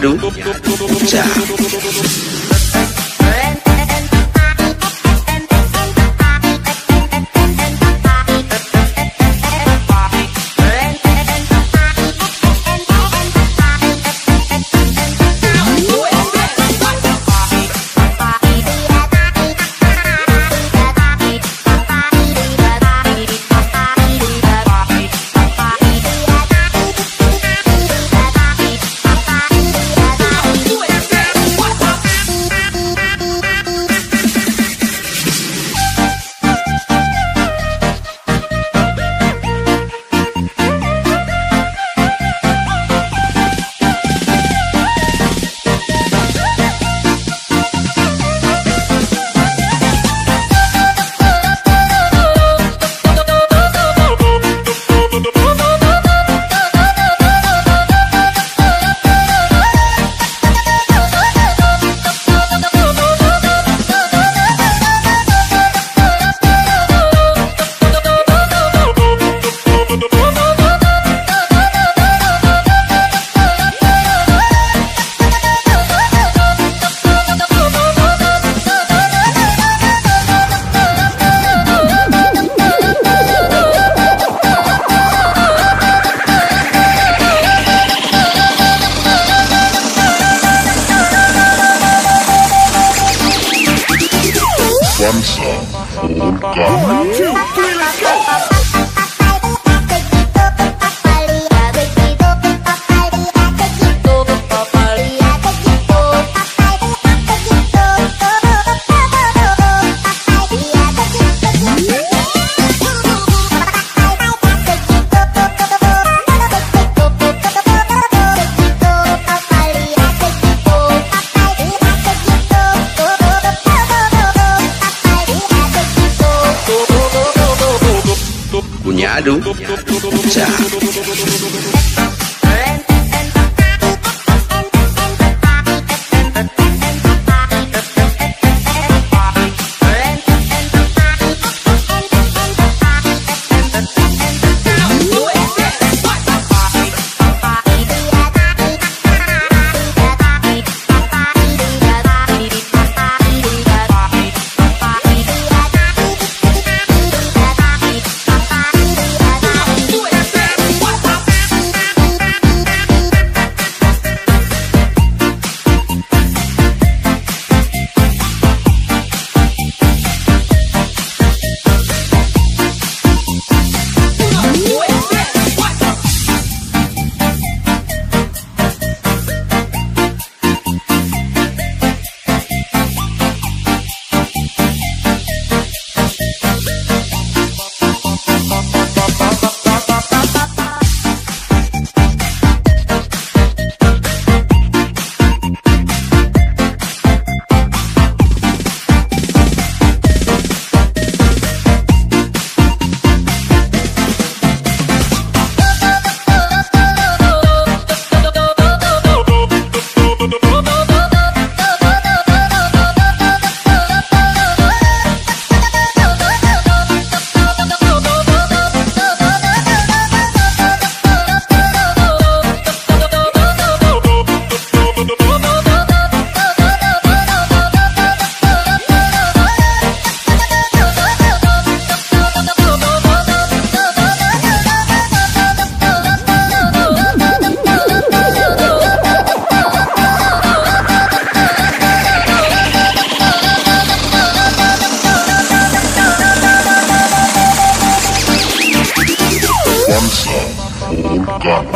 Yadu. Yadu. Cunhado Já One song, four guns.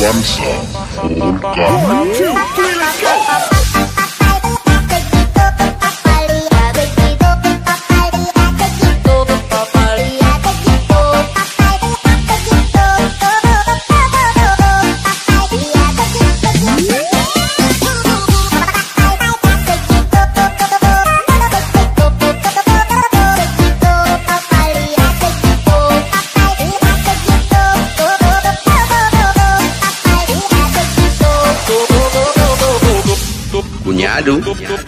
One song. não